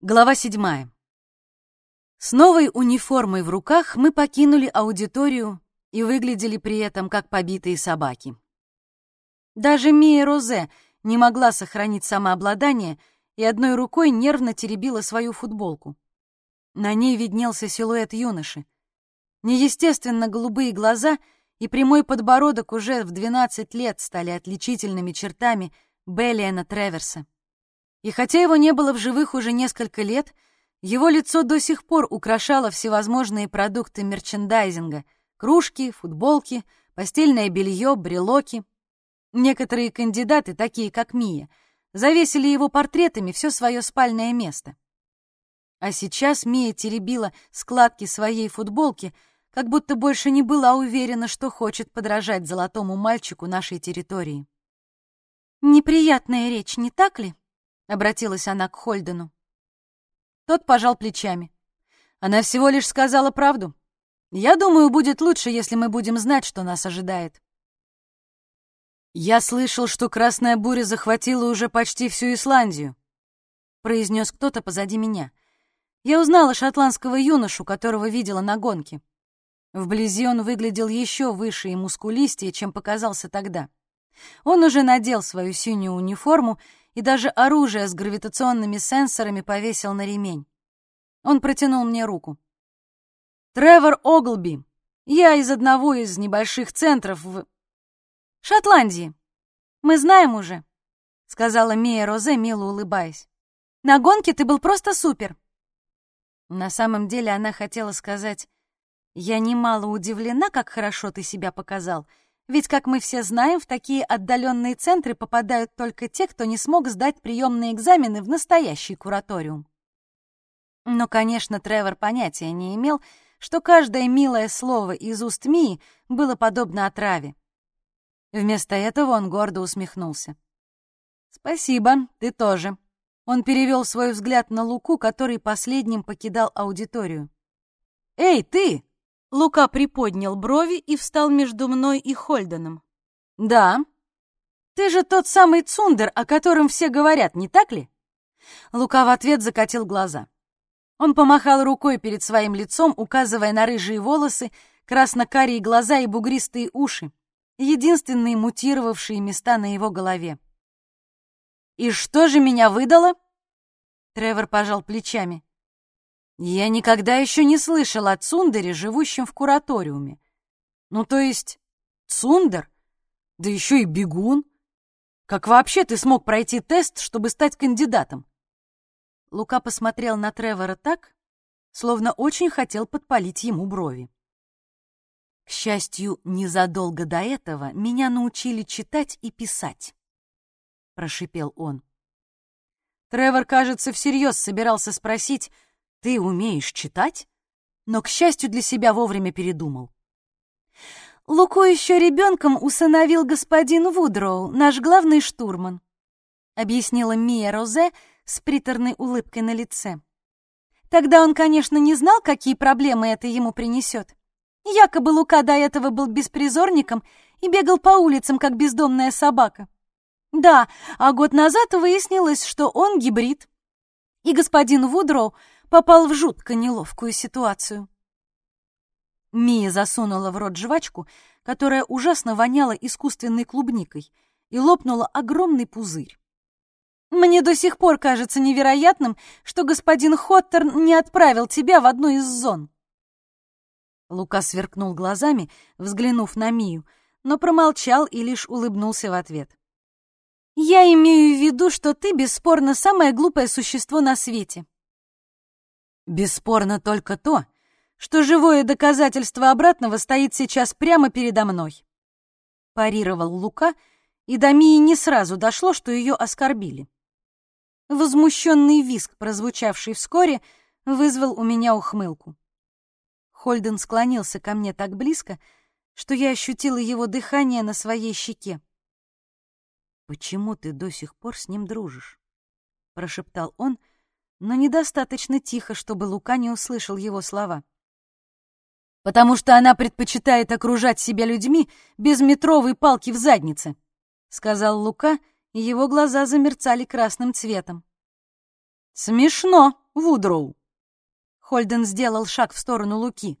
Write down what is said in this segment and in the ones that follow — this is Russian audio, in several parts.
Глава седьмая. С новой униформой в руках мы покинули аудиторию и выглядели при этом как побитые собаки. Даже Мия Розе не могла сохранить самообладание и одной рукой нервно теребила свою футболку. На ней виднелся силуэт юноши. Неестественно голубые глаза и прямой подбородок уже в 12 лет стали отличительными чертами Беллиана Треверса. И хотя его не было в живых уже несколько лет, его лицо до сих пор украшало всевозможные продукты мерчендайзинга — кружки, футболки, постельное белье, брелоки. Некоторые кандидаты, такие как Мия, завесили его портретами все свое спальное место. А сейчас Мия теребила складки своей футболки, как будто больше не была уверена, что хочет подражать золотому мальчику нашей территории. «Неприятная речь, не так ли?» — обратилась она к Хольдену. Тот пожал плечами. Она всего лишь сказала правду. Я думаю, будет лучше, если мы будем знать, что нас ожидает. Я слышал, что красная буря захватила уже почти всю Исландию, произнес кто-то позади меня. Я узнала шотландского юношу, которого видела на гонке. Вблизи он выглядел еще выше и мускулистее, чем показался тогда. Он уже надел свою синюю униформу и даже оружие с гравитационными сенсорами повесил на ремень. Он протянул мне руку. «Тревор Оглби. Я из одного из небольших центров в...» «Шотландии. Мы знаем уже», — сказала Мия Розе, мило улыбаясь. «На гонке ты был просто супер». На самом деле она хотела сказать, «Я немало удивлена, как хорошо ты себя показал», ведь, как мы все знаем, в такие отдаленные центры попадают только те, кто не смог сдать приемные экзамены в настоящий кураториум. Но, конечно, Тревор понятия не имел, что каждое милое слово из уст Мии было подобно отраве. Вместо этого он гордо усмехнулся. «Спасибо, ты тоже». Он перевел свой взгляд на Луку, который последним покидал аудиторию. «Эй, ты!» Лука приподнял брови и встал между мной и Хольденом. «Да. Ты же тот самый Цундер, о котором все говорят, не так ли?» Лука в ответ закатил глаза. Он помахал рукой перед своим лицом, указывая на рыжие волосы, красно-карие глаза и бугристые уши, единственные мутировавшие места на его голове. «И что же меня выдало?» Тревор пожал плечами. Я никогда еще не слышал о Цундере, живущем в кураториуме. Ну, то есть, Цундер? Да еще и бегун. Как вообще ты смог пройти тест, чтобы стать кандидатом? Лука посмотрел на Тревора так, словно очень хотел подпалить ему брови. К счастью, незадолго до этого меня научили читать и писать, прошипел он. Тревор, кажется, всерьез собирался спросить, ты умеешь читать? Но, к счастью для себя, вовремя передумал. Луку еще ребенком усыновил господин Вудроу, наш главный штурман, объяснила Мия Розе с приторной улыбкой на лице. Тогда он, конечно, не знал, какие проблемы это ему принесет. Якобы Лука до этого был беспризорником и бегал по улицам, как бездомная собака. Да, а год назад выяснилось, что он гибрид. И господин Вудроу попал в жутко неловкую ситуацию. Мия засунула в рот жвачку, которая ужасно воняла искусственной клубникой, и лопнула огромный пузырь. «Мне до сих пор кажется невероятным, что господин Хоттерн не отправил тебя в одну из зон». Лука сверкнул глазами, взглянув на Мию, но промолчал и лишь улыбнулся в ответ. «Я имею в виду, что ты, бесспорно, самое глупое существо на свете», Бесспорно только то, что живое доказательство обратного стоит сейчас прямо передо мной. Парировал Лука, и до Мии не сразу дошло, что ее оскорбили. Возмущенный виск, прозвучавший вскоре, вызвал у меня ухмылку. Хольден склонился ко мне так близко, что я ощутила его дыхание на своей щеке. «Почему ты до сих пор с ним дружишь?» — прошептал он, но недостаточно тихо, чтобы Лука не услышал его слова. «Потому что она предпочитает окружать себя людьми без метровой палки в заднице», — сказал Лука, и его глаза замерцали красным цветом. «Смешно», — Вудроу. Хольден сделал шаг в сторону Луки.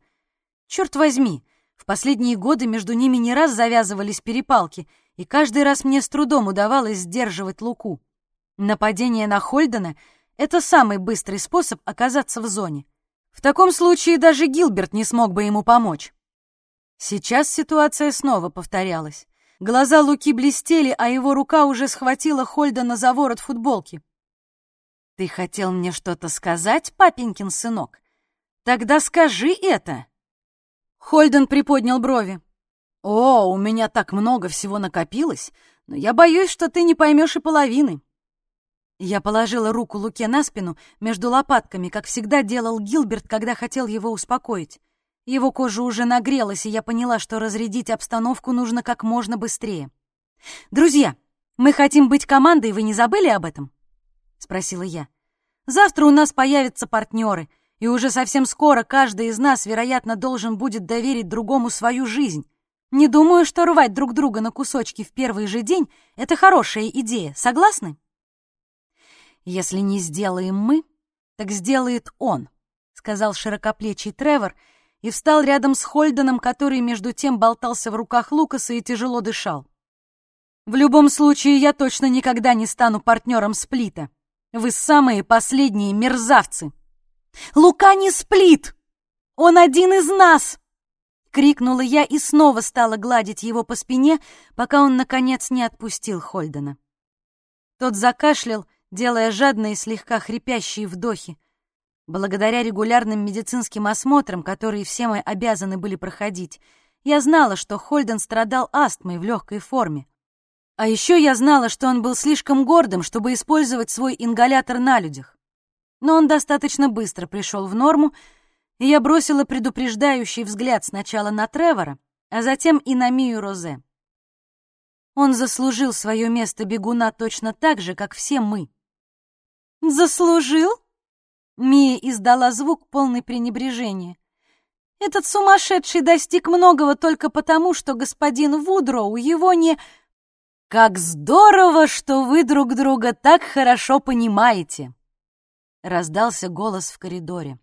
Черт возьми, в последние годы между ними не раз завязывались перепалки, и каждый раз мне с трудом удавалось сдерживать Луку. Нападение на Хольдена — это самый быстрый способ оказаться в зоне. В таком случае даже Гилберт не смог бы ему помочь. Сейчас ситуация снова повторялась. Глаза Луки блестели, а его рука уже схватила Хольдена за ворот футболки. «Ты хотел мне что-то сказать, папенькин сынок? Тогда скажи это!» Хольден приподнял брови. «О, у меня так много всего накопилось, но я боюсь, что ты не поймешь и половины». Я положила руку Луке на спину между лопатками, как всегда делал Гилберт, когда хотел его успокоить. Его кожа уже нагрелась, и я поняла, что разрядить обстановку нужно как можно быстрее. «Друзья, мы хотим быть командой, вы не забыли об этом?» — спросила я. «Завтра у нас появятся партнеры, и уже совсем скоро каждый из нас, вероятно, должен будет доверить другому свою жизнь. Не думаю, что рвать друг друга на кусочки в первый же день — это хорошая идея. Согласны?» «Если не сделаем мы, так сделает он», — сказал широкоплечий Тревор и встал рядом с Хольденом, который между тем болтался в руках Лукаса и тяжело дышал. «В любом случае, я точно никогда не стану партнером Сплита. Вы самые последние мерзавцы!» «Лука не Сплит! Он один из нас!» Крикнула я и снова стала гладить его по спине, пока он, наконец, не отпустил Хольдена. Тот закашлял, делая жадные, слегка хрипящие вдохи. Благодаря регулярным медицинским осмотрам, которые все мы обязаны были проходить, я знала, что Хольден страдал астмой в легкой форме. А еще я знала, что он был слишком гордым, чтобы использовать свой ингалятор на людях. Но он достаточно быстро пришел в норму, и я бросила предупреждающий взгляд сначала на Тревора, а затем и на Мию Розе. Он заслужил свое место бегуна точно так же, как все мы. «Заслужил?» Мия издала звук полный пренебрежения. «Этот сумасшедший достиг многого только потому, что господин Вудроу его не...» «Как здорово, что вы друг друга так хорошо понимаете!» Раздался голос в коридоре.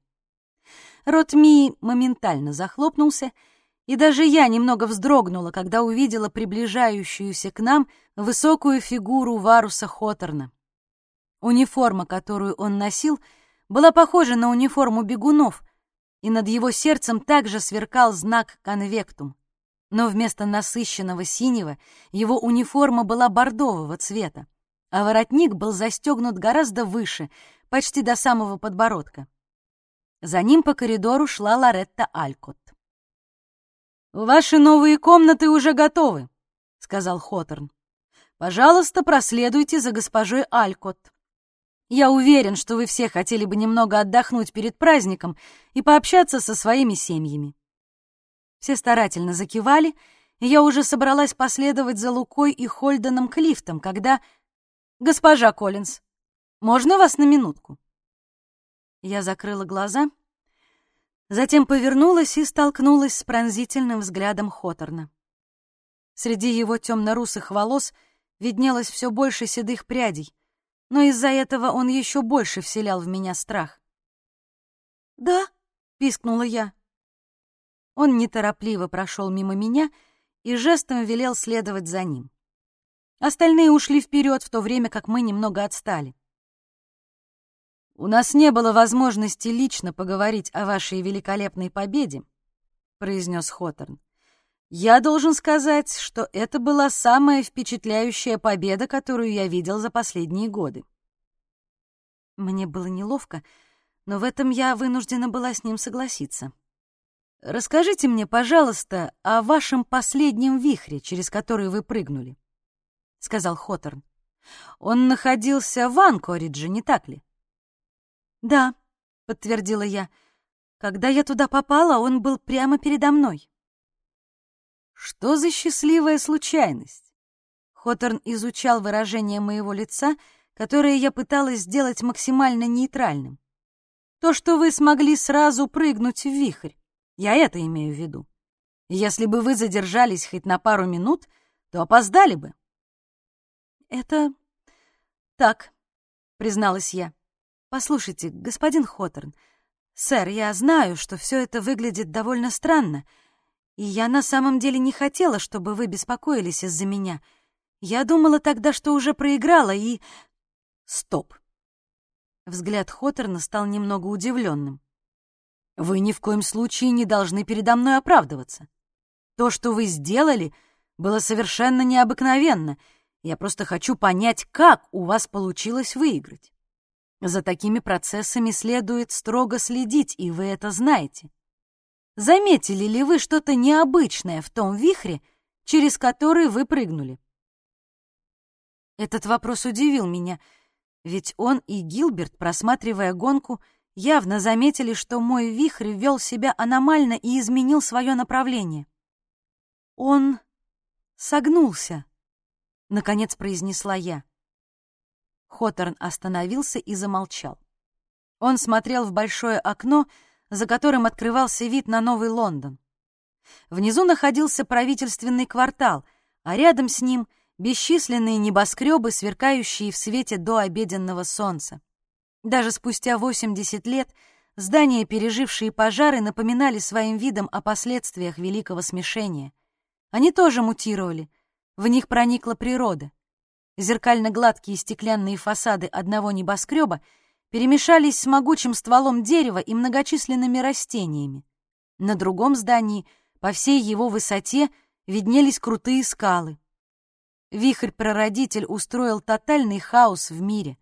Рот Мии моментально захлопнулся, и даже я немного вздрогнула, когда увидела приближающуюся к нам высокую фигуру Варуса Хоторна. Униформа, которую он носил, была похожа на униформу бегунов, и над его сердцем также сверкал знак конвектум. Но вместо насыщенного синего его униформа была бордового цвета, а воротник был застегнут гораздо выше, почти до самого подбородка. За ним по коридору шла Лоретта Алькот. «Ваши новые комнаты уже готовы», — сказал Хоторн. «Пожалуйста, проследуйте за госпожой Алькот. Я уверен, что вы все хотели бы немного отдохнуть перед праздником и пообщаться со своими семьями. Все старательно закивали, и я уже собралась последовать за Лукой и Хольденом к лифтам, когда... «Госпожа Коллинз, можно вас на минутку?» Я закрыла глаза, затем повернулась и столкнулась с пронзительным взглядом Хоторна. Среди его темно-русых волос виднелось все больше седых прядей, но из-за этого он еще больше вселял в меня страх. «Да?» — пискнула я. Он неторопливо прошел мимо меня и жестом велел следовать за ним. Остальные ушли вперед, в то время как мы немного отстали. «У нас не было возможности лично поговорить о вашей великолепной победе», — произнес Хоторн. Я должен сказать, что это была самая впечатляющая победа, которую я видел за последние годы. Мне было неловко, но в этом я вынуждена была с ним согласиться. Расскажите мне, пожалуйста, о вашем последнем вихре, через который вы прыгнули, сказал Хоторн. Он находился в Анкоридже, не так ли? Да, подтвердила я. Когда я туда попала, он был прямо передо мной. Что за счастливая случайность? Хоторн изучал выражение моего лица, которое я пыталась сделать максимально нейтральным. То, что вы смогли сразу прыгнуть в вихрь, я это имею в виду. Если бы вы задержались хоть на пару минут, то опоздали бы. Это так, призналась я. Послушайте, господин Хоторн, сэр, я знаю, что все это выглядит довольно странно, и я на самом деле не хотела, чтобы вы беспокоились из-за меня. Я думала тогда, что уже проиграла, и... Стоп. Взгляд Хоторна стал немного удивленным. Вы ни в коем случае не должны передо мной оправдываться. То, что вы сделали, было совершенно необыкновенно. Я просто хочу понять, как у вас получилось выиграть. За такими процессами следует строго следить, и вы это знаете. Заметили ли вы что-то необычное в том вихре, через который вы прыгнули? Этот вопрос удивил меня, ведь он и Гилберт, просматривая гонку, явно заметили, что мой вихрь вел себя аномально и изменил свое направление. Он согнулся, — наконец произнесла я. Хоторн остановился и замолчал. Он смотрел в большое окно, за которым открывался вид на Новый Лондон. Внизу находился правительственный квартал, а рядом с ним бесчисленные небоскребы, сверкающие в свете до обеденного солнца. Даже спустя 80 лет здания, пережившие пожары, напоминали своим видом о последствиях Великого Смешения. Они тоже мутировали, в них проникла природа. Зеркально-гладкие стеклянные фасады одного небоскреба перемешались с могучим стволом дерева и многочисленными растениями. На другом здании, по всей его высоте, виднелись крутые скалы. Вихрь-прародитель устроил тотальный хаос в мире.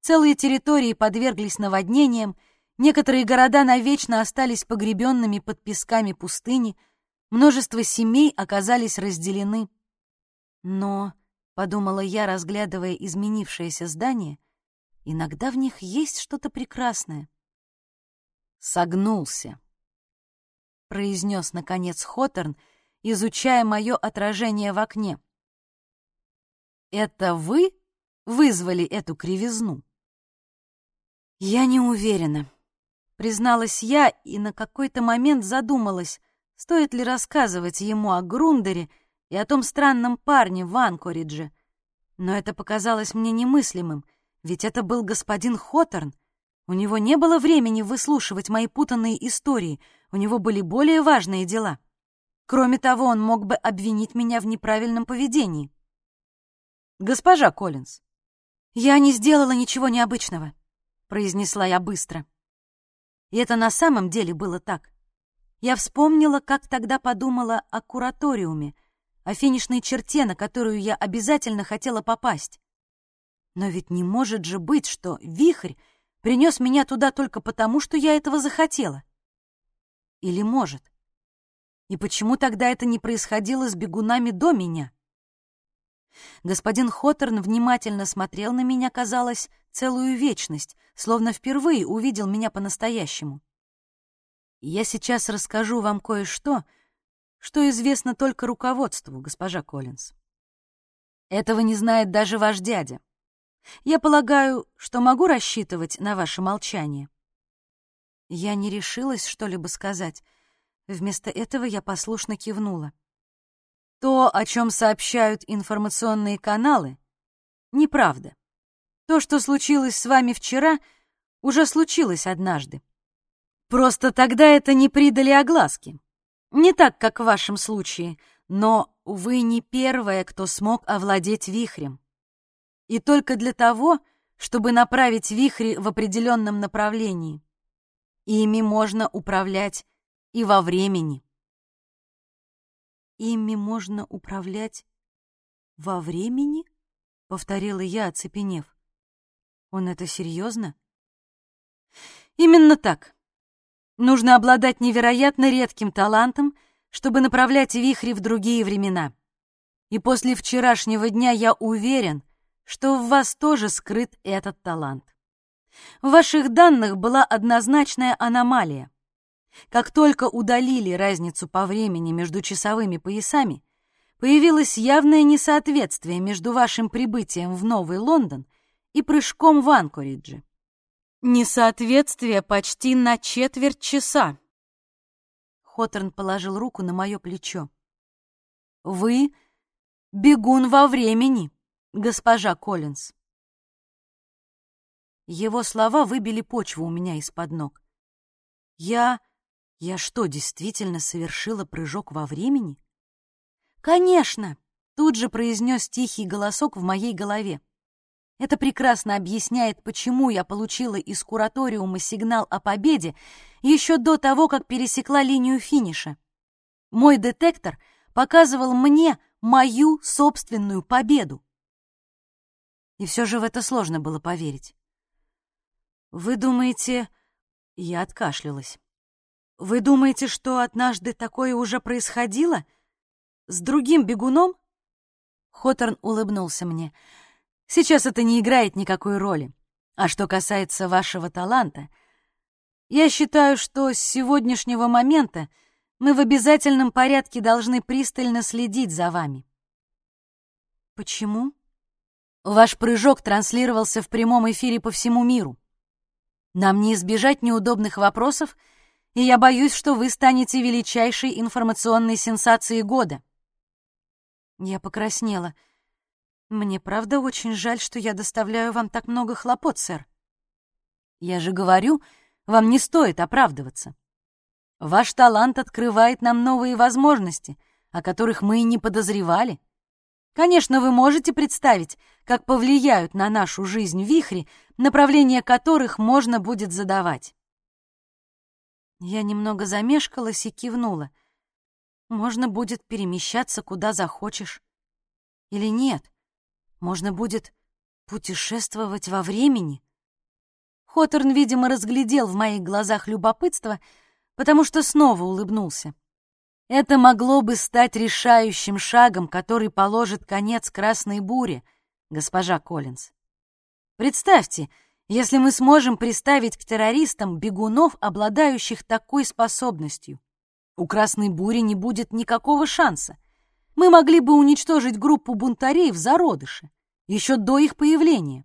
Целые территории подверглись наводнениям, некоторые города навечно остались погребенными под песками пустыни, множество семей оказались разделены. Но подумала я, разглядывая изменившееся здание, иногда в них есть что-то прекрасное. Согнулся, произнес наконец Хоторн, изучая мое отражение в окне. Это вы вызвали эту кривизну? Я не уверена, призналась я и на какой-то момент задумалась, стоит ли рассказывать ему о Грундере и о том странном парне в Анкоридже. Но это показалось мне немыслимым, ведь это был господин Хоторн. У него не было времени выслушивать мои путанные истории, у него были более важные дела. Кроме того, он мог бы обвинить меня в неправильном поведении. «Госпожа Коллинз, я не сделала ничего необычного», — произнесла я быстро. И это на самом деле было так. Я вспомнила, как тогда подумала о кураториуме — о финишной черте, на которую я обязательно хотела попасть. Но ведь не может же быть, что вихрь принес меня туда только потому, что я этого захотела. Или может? И почему тогда это не происходило с бегунами до меня? Господин Хоторн внимательно смотрел на меня, казалось, целую вечность, словно впервые увидел меня по-настоящему. Я сейчас расскажу вам кое-что, что известно только руководству, госпожа Коллинз. Этого не знает даже ваш дядя. Я полагаю, что могу рассчитывать на ваше молчание. Я не решилась что-либо сказать. Вместо этого я послушно кивнула. То, о чем сообщают информационные каналы, неправда. То, что случилось с вами вчера, уже случилось однажды. Просто тогда это не придали огласки. Не так, как в вашем случае, но вы не первая, кто смог овладеть вихрем. И только для того, чтобы направить вихри в определенном направлении. Ими можно управлять и во времени. Ими можно управлять во времени? Повторила я, оцепенев. Он это серьезно? Именно так. Нужно обладать невероятно редким талантом, чтобы направлять вихри в другие времена. И после вчерашнего дня я уверен, что в вас тоже скрыт этот талант. В ваших данных была однозначная аномалия. Как только удалили разницу по времени между часовыми поясами, появилось явное несоответствие между вашим прибытием в Новый Лондон и прыжком в Анкоридже. Несоответствие почти на четверть часа. Хоторн положил руку на мое плечо. Вы бегун во времени, госпожа Коллинз. Его слова выбили почву у меня из-под ног. Я... я что, действительно совершила прыжок во времени? Конечно! Тут же произнес тихий голосок в моей голове. Это прекрасно объясняет, почему я получила из кураториума сигнал о победе еще до того, как пересекла линию финиша. Мой детектор показывал мне мою собственную победу. И все же в это сложно было поверить. «Вы думаете...» Я откашлялась. «Вы думаете, что однажды такое уже происходило? С другим бегуном?» Хоторн улыбнулся мне. «Сейчас это не играет никакой роли. А что касается вашего таланта, я считаю, что с сегодняшнего момента мы в обязательном порядке должны пристально следить за вами». «Почему?» «Ваш прыжок транслировался в прямом эфире по всему миру. Нам не избежать неудобных вопросов, и я боюсь, что вы станете величайшей информационной сенсацией года». Я покраснела. «Мне правда очень жаль, что я доставляю вам так много хлопот, сэр». «Я же говорю, вам не стоит оправдываться. Ваш талант открывает нам новые возможности, о которых мы и не подозревали. Конечно, вы можете представить, как повлияют на нашу жизнь вихри, направление которых можно будет задавать. Я немного замешкалась и кивнула. Можно будет перемещаться куда захочешь. Или нет? Можно будет путешествовать во времени. Хоторн, видимо, разглядел в моих глазах любопытство, потому что снова улыбнулся. Это могло бы стать решающим шагом, который положит конец красной буре, госпожа Коллинз. Представьте, если мы сможем приставить к террористам бегунов, обладающих такой способностью. У красной бури не будет никакого шанса. Мы могли бы уничтожить группу бунтарей в зародыше, еще до их появления.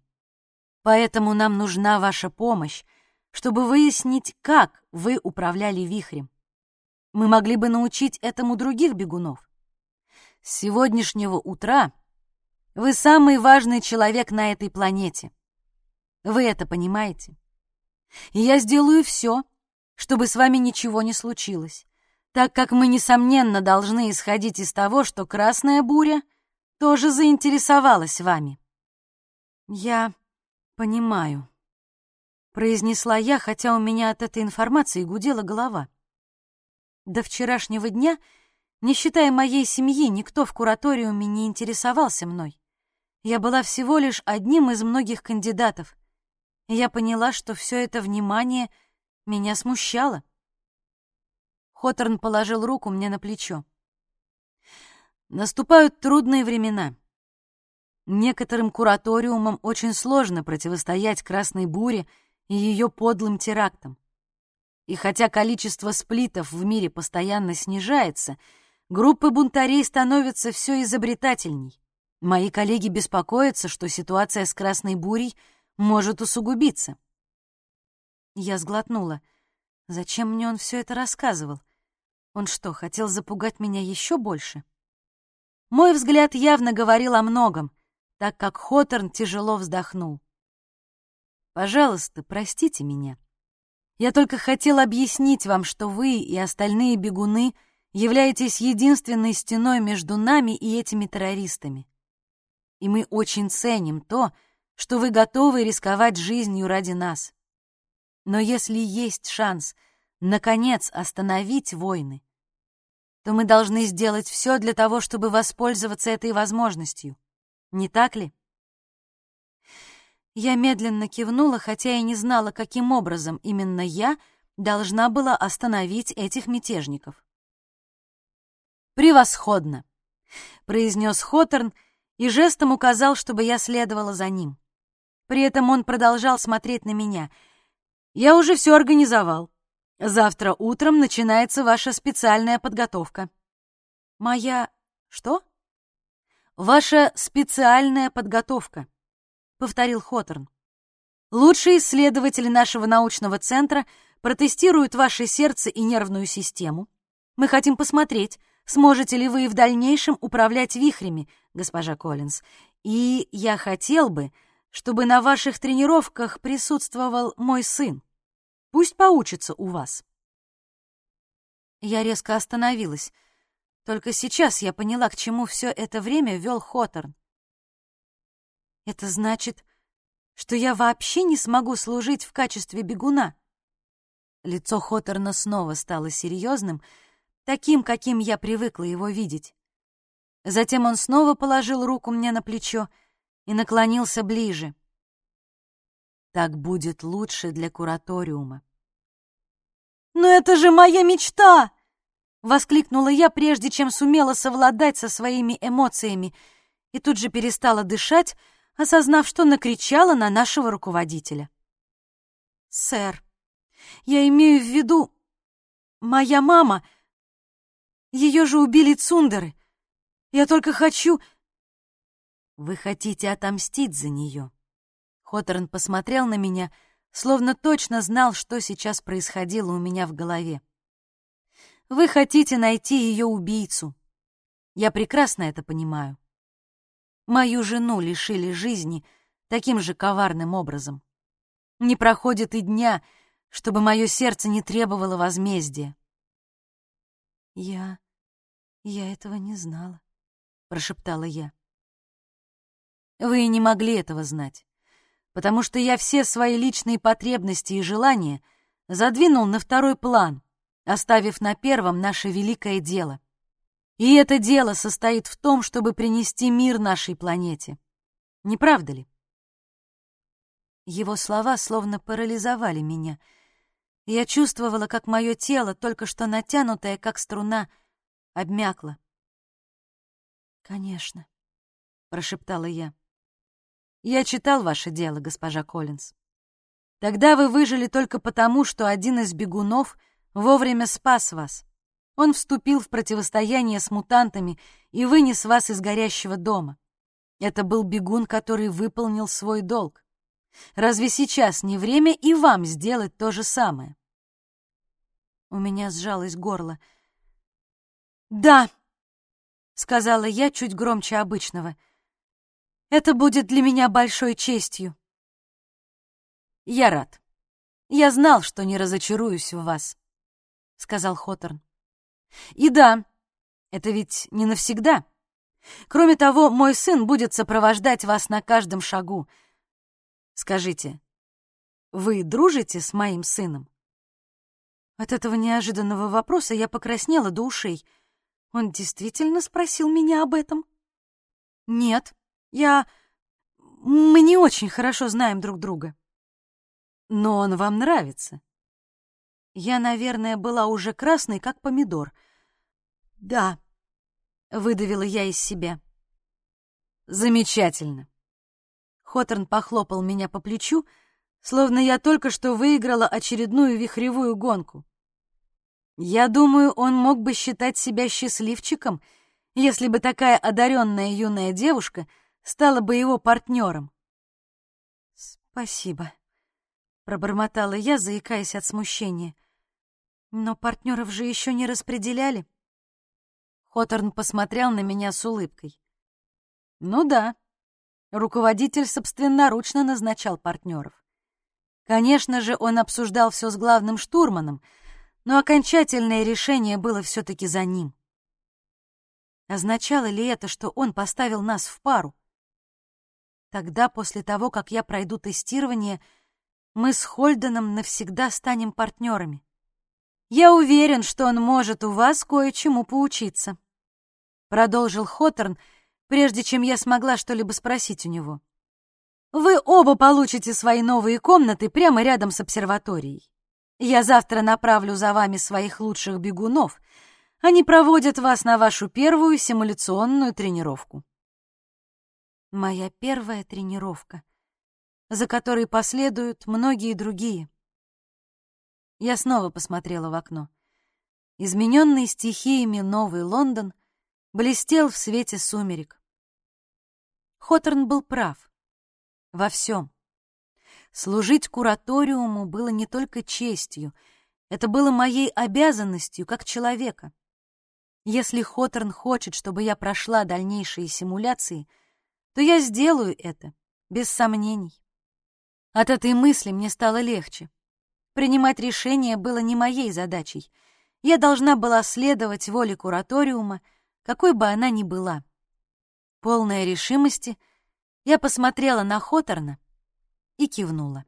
Поэтому нам нужна ваша помощь, чтобы выяснить, как вы управляли вихрем. Мы могли бы научить этому других бегунов. С сегодняшнего утра вы самый важный человек на этой планете. Вы это понимаете? И я сделаю все, чтобы с вами ничего не случилось, так как мы, несомненно, должны исходить из того, что Красная Буря тоже заинтересовалась вами. Я понимаю, произнесла я, хотя у меня от этой информации гудела голова. До вчерашнего дня, не считая моей семьи, никто в кураториуме не интересовался мной. Я была всего лишь одним из многих кандидатов. Я поняла, что все это внимание меня смущало. Хоторн положил руку мне на плечо. Наступают трудные времена. Некоторым кураториумам очень сложно противостоять Красной Буре и ее подлым терактам. И хотя количество сплитов в мире постоянно снижается, группы бунтарей становятся все изобретательней. Мои коллеги беспокоятся, что ситуация с Красной Бурей может усугубиться. Я сглотнула. Зачем мне он все это рассказывал? Он что, хотел запугать меня еще больше? Мой взгляд явно говорил о многом, так как Хоторн тяжело вздохнул. «Пожалуйста, простите меня. Я только хотел объяснить вам, что вы и остальные бегуны являетесь единственной стеной между нами и этими террористами. И мы очень ценим то, что вы готовы рисковать жизнью ради нас. Но если есть шанс, наконец, остановить войны, то мы должны сделать все для того, чтобы воспользоваться этой возможностью. Не так ли? Я медленно кивнула, хотя и не знала, каким образом именно я должна была остановить этих мятежников. «Превосходно!» — произнес Хоторн и жестом указал, чтобы я следовала за ним. При этом он продолжал смотреть на меня. «Я уже все организовал. Завтра утром начинается ваша специальная подготовка». «Моя... что?» «Ваша специальная подготовка», повторил Хоторн. Лучшие исследователи нашего научного центра протестируют ваше сердце и нервную систему. Мы хотим посмотреть, сможете ли вы в дальнейшем управлять вихрями, госпожа Коллинз. И я хотел бы, чтобы на ваших тренировках присутствовал мой сын. Пусть поучится у вас. Я резко остановилась. Только сейчас я поняла, к чему все это время вел Хоторн. Это значит, что я вообще не смогу служить в качестве бегуна. Лицо Хоторна снова стало серьезным, таким, каким я привыкла его видеть. Затем он снова положил руку мне на плечо и наклонился ближе. Так будет лучше для кураториума. «Но это же моя мечта!» — воскликнула я, прежде чем сумела совладать со своими эмоциями, и тут же перестала дышать, осознав, что накричала на нашего руководителя. «Сэр, я имею в виду... Моя мама... Ее же убили цундеры. Я только хочу...» «Вы хотите отомстить за нее?» Хоторн посмотрел на меня, словно точно знал, что сейчас происходило у меня в голове. «Вы хотите найти ее убийцу. Я прекрасно это понимаю. Мою жену лишили жизни таким же коварным образом. Не проходит и дня, чтобы мое сердце не требовало возмездия». «Я... я этого не знала», — прошептала я. «Вы не могли этого знать потому что я все свои личные потребности и желания задвинул на второй план, оставив на первом наше великое дело. И это дело состоит в том, чтобы принести мир нашей планете. Не правда ли? Его слова словно парализовали меня. Я чувствовала, как мое тело, только что натянутое, как струна, обмякло. «Конечно», — прошептала я. Я читал ваше дело, госпожа Коллинз. Тогда вы выжили только потому, что один из бегунов вовремя спас вас. Он вступил в противостояние с мутантами и вынес вас из горящего дома. Это был бегун, который выполнил свой долг. Разве сейчас не время и вам сделать то же самое? У меня сжалось горло. «Да», — сказала я чуть громче обычного, — это будет для меня большой честью. Я рад. Я знал, что не разочаруюсь в вас, сказал Хоторн. И да, это ведь не навсегда. Кроме того, мой сын будет сопровождать вас на каждом шагу. Скажите, вы дружите с моим сыном? От этого неожиданного вопроса я покраснела до ушей. Он действительно спросил меня об этом? Нет, я... Мы не очень хорошо знаем друг друга. Но он вам нравится. Я, наверное, была уже красной, как помидор. Да, выдавила я из себя. Замечательно. Хоторн похлопал меня по плечу, словно я только что выиграла очередную вихревую гонку. Я думаю, он мог бы считать себя счастливчиком, если бы такая одаренная юная девушка — стала бы его партнером. «Спасибо», — пробормотала я, заикаясь от смущения. «Но партнеров же еще не распределяли». Хоторн посмотрел на меня с улыбкой. «Ну да, руководитель собственноручно назначал партнеров. Конечно же, он обсуждал все с главным штурманом, но окончательное решение было все-таки за ним. Означало ли это, что он поставил нас в пару? Тогда, после того, как я пройду тестирование, мы с Хольденом навсегда станем партнерами. Я уверен, что он может у вас кое-чему поучиться. Продолжил Хоторн, прежде чем я смогла что-либо спросить у него. Вы оба получите свои новые комнаты прямо рядом с обсерваторией. Я завтра направлю за вами своих лучших бегунов. Они проводят вас на вашу первую симуляционную тренировку. Моя первая тренировка, за которой последуют многие другие. Я снова посмотрела в окно. Измененный стихиями Новый Лондон блестел в свете сумерек. Хоторн был прав. Во всем. Служить кураториуму было не только честью, это было моей обязанностью как человека. Если Хоторн хочет, чтобы я прошла дальнейшие симуляции — то я сделаю это, без сомнений. От этой мысли мне стало легче. Принимать решение было не моей задачей. Я должна была следовать воле кураториума, какой бы она ни была. Полная решимости, я посмотрела на Хоторна и кивнула.